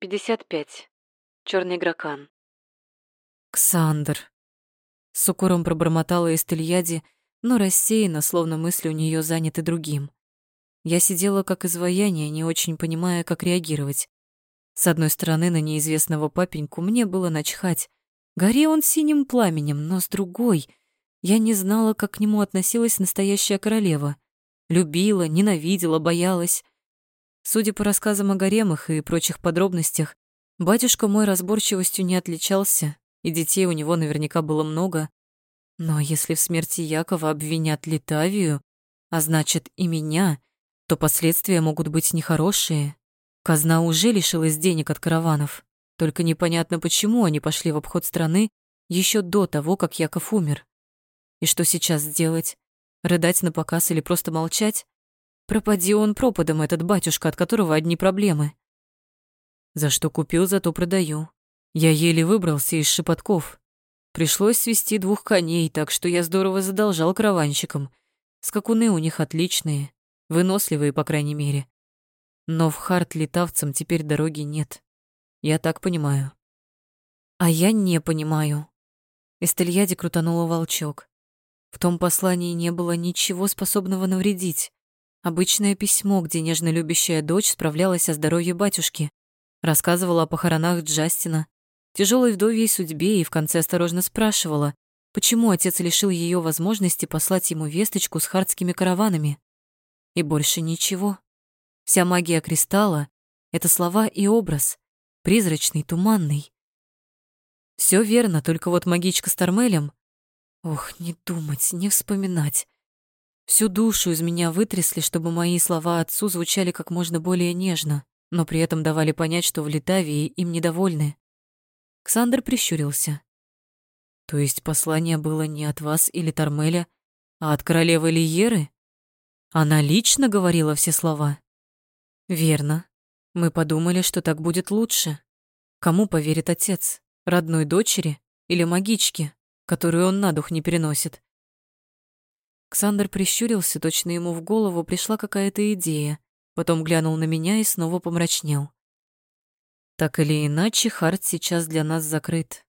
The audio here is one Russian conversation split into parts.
55. Черный гракан. «Ксандр!» С укором пробормотала Эстельяди, но рассеянно, словно мысли у нее заняты другим. Я сидела как изваяние, не очень понимая, как реагировать. С одной стороны, на неизвестного папеньку мне было начхать. Гори он синим пламенем, но с другой... Я не знала, как к нему относилась настоящая королева. Любила, ненавидела, боялась. Судя по рассказам о гаремах и прочих подробностях, батюшка мой разборчивостью не отличался, и детей у него наверняка было много. Но если в смерти Якова обвинят Литавию, а значит и меня, то последствия могут быть нехорошие. Казна уже лишилась денег от караванов, только непонятно, почему они пошли в обход страны еще до того, как Яков умер. И что сейчас делать? Рыдать на показ или просто молчать? Пропади он пропадом, этот батюшка, от которого одни проблемы. За что купил, зато продаю. Я еле выбрался из шепотков. Пришлось свести двух коней, так что я здорово задолжал караванщикам. Скакуны у них отличные, Выносливые, по крайней мере. Но в Харт литавцам теперь дороги нет. Я так понимаю. А я не понимаю. Эстельяди крутанула волчок. В том послании не было ничего способного навредить. Обычное письмо, где нежно любящая дочь справлялась о здоровье батюшки, рассказывала о похоронах Джастина, тяжелой вдовьей судьбе и в конце осторожно спрашивала, почему отец лишил ее возможности послать ему весточку с хартскими караванами. И больше ничего. Вся магия кристалла — это слова и образ, призрачный, туманный. Все верно, только вот магичка с Тормелем... Ох, не думать, не вспоминать. Всю душу из меня вытрясли, чтобы мои слова отцу звучали как можно более нежно, но при этом давали понять, что в Литавии им недовольны. Ксандр прищурился. То есть послание было не от вас или Тормеля, а от королевы Лиеры? Она лично говорила все слова. Верно. Мы подумали, что так будет лучше. Кому поверит отец? Родной дочери или магичке, которую он на дух не переносит? Ксандр прищурился, точно ему в голову пришла какая-то идея, потом глянул на меня и снова помрачнел. Так или иначе, Харт сейчас для нас закрыт.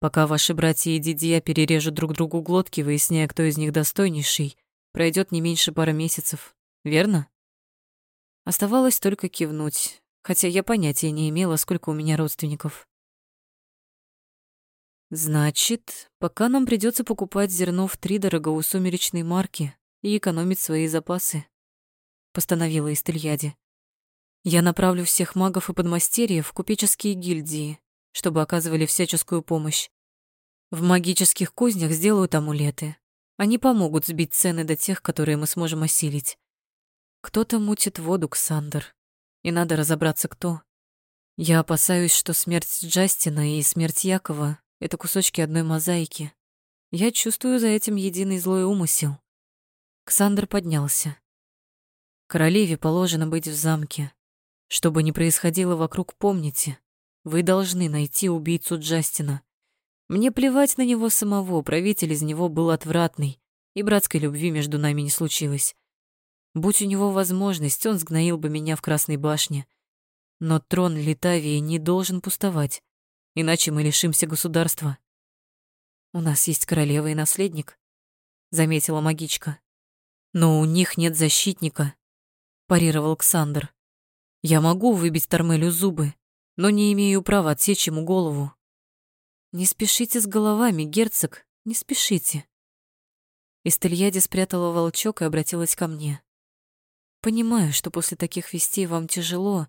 Пока ваши братья и дядья перережут друг другу глотки, выясняя, кто из них достойнейший, Пройдет не меньше пары месяцев, верно? Оставалось только кивнуть, хотя я понятия не имела, сколько у меня родственников. Значит, пока нам придется покупать зерно в три дорого у сумеречной марки и экономить свои запасы, постановила Истельяди. Я направлю всех магов и подмастерьев в купеческие гильдии, чтобы оказывали всяческую помощь. В магических кузнях сделают амулеты, они помогут сбить цены до тех, которые мы сможем осилить. Кто-то мутит воду, Ксандр, и надо разобраться, кто. Я опасаюсь, что смерть Джастина и смерть Якова — это кусочки одной мозаики. Я чувствую за этим единый злой умысел. Ксандр поднялся. Королеве положено быть в замке. Что бы ни происходило вокруг, помните, вы должны найти убийцу Джастина. Мне плевать на него самого, правитель из него был отвратный, и братской любви между нами не случилось. Будь у него возможность, он сгноил бы меня в Красной башне. Но трон Литавии не должен пустовать, иначе мы лишимся государства. У нас есть королева и наследник, заметила магичка. Но у них нет защитника, парировал Ксандр. Я могу выбить Тормелю зубы, но не имею права отсечь ему голову. Не спешите с головами, герцог, не спешите. Истельяди спрятала волчок и обратилась ко мне. Понимаю, что после таких вестей вам тяжело,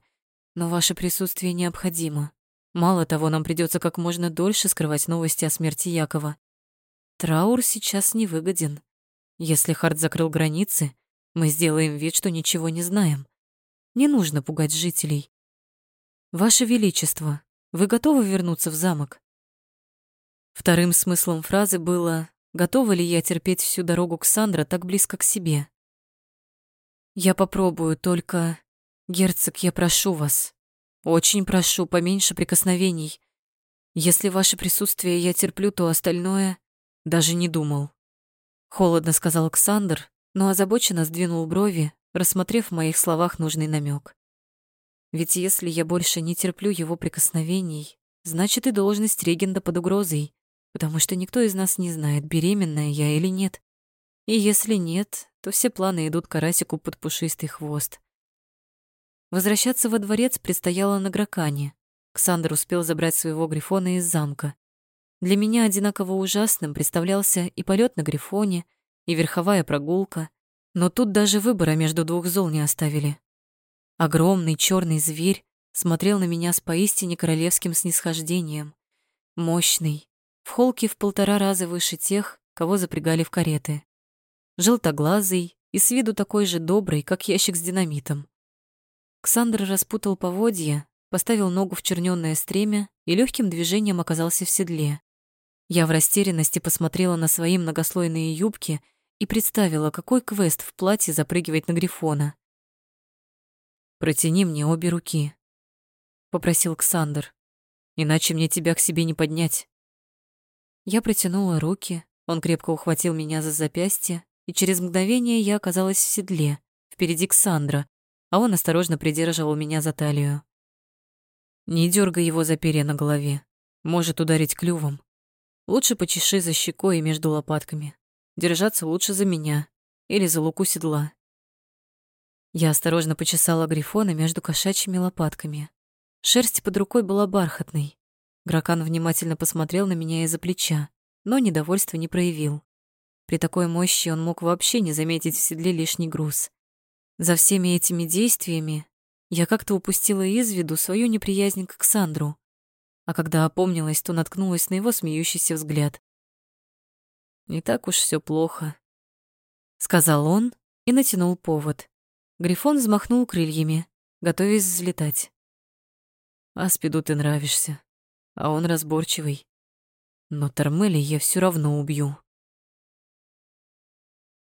но ваше присутствие необходимо. Мало того, нам придется как можно дольше скрывать новости о смерти Якова. Траур сейчас невыгоден. Если Харт закрыл границы, мы сделаем вид, что ничего не знаем. Не нужно пугать жителей. Ваше Величество, вы готовы вернуться в замок? Вторым смыслом фразы было «Готова ли я терпеть всю дорогу к Сандра так близко к себе?» «Я попробую, только...» «Герцог, я прошу вас, очень прошу, поменьше прикосновений. Если ваше присутствие я терплю, то остальное даже не думал». Холодно сказал Александр, но озабоченно сдвинул брови, рассмотрев в моих словах нужный намек. Ведь если я больше не терплю его прикосновений, значит и должность регента под угрозой, потому что никто из нас не знает, беременная я или нет. И если нет, то все планы идут карасику под пушистый хвост. Возвращаться во дворец предстояло на Гракане. Ксандр успел забрать своего грифона из замка. Для меня одинаково ужасным представлялся и полет на грифоне, и верховая прогулка, но тут даже выбора между двух зол не оставили. Огромный черный зверь смотрел на меня с поистине королевским снисхождением. Мощный, в холке в полтора раза выше тех, кого запрягали в кареты. Желтоглазый и с виду такой же добрый, как ящик с динамитом. Ксандр распутал поводья, поставил ногу в чернёное стремя и легким движением оказался в седле. Я в растерянности посмотрела на свои многослойные юбки и представила, какой квест в платье запрыгивать на Грифона. «Протяни мне обе руки», — попросил Ксандр, «иначе мне тебя к себе не поднять». Я протянула руки, он крепко ухватил меня за запястье, и через мгновение я оказалась в седле, впереди Ксандра, а он осторожно придерживал меня за талию. Не дергай его за перья на голове, может ударить клювом. Лучше почеши за щекой и между лопатками. Держаться лучше за меня или за луку седла. Я осторожно почесала грифона между кошачьими лопатками. Шерсть под рукой была бархатной. Гракан внимательно посмотрел на меня из-за плеча, но недовольства не проявил. При такой мощи он мог вообще не заметить в седле лишний груз. За всеми этими действиями я как-то упустила из виду свою неприязнь к Ксандру, а когда опомнилась, то наткнулась на его смеющийся взгляд. «Не так уж все плохо», — сказал он и натянул повод. Грифон взмахнул крыльями, готовясь взлетать. «Аспиду ты нравишься, а он разборчивый. Но Тормели я все равно убью».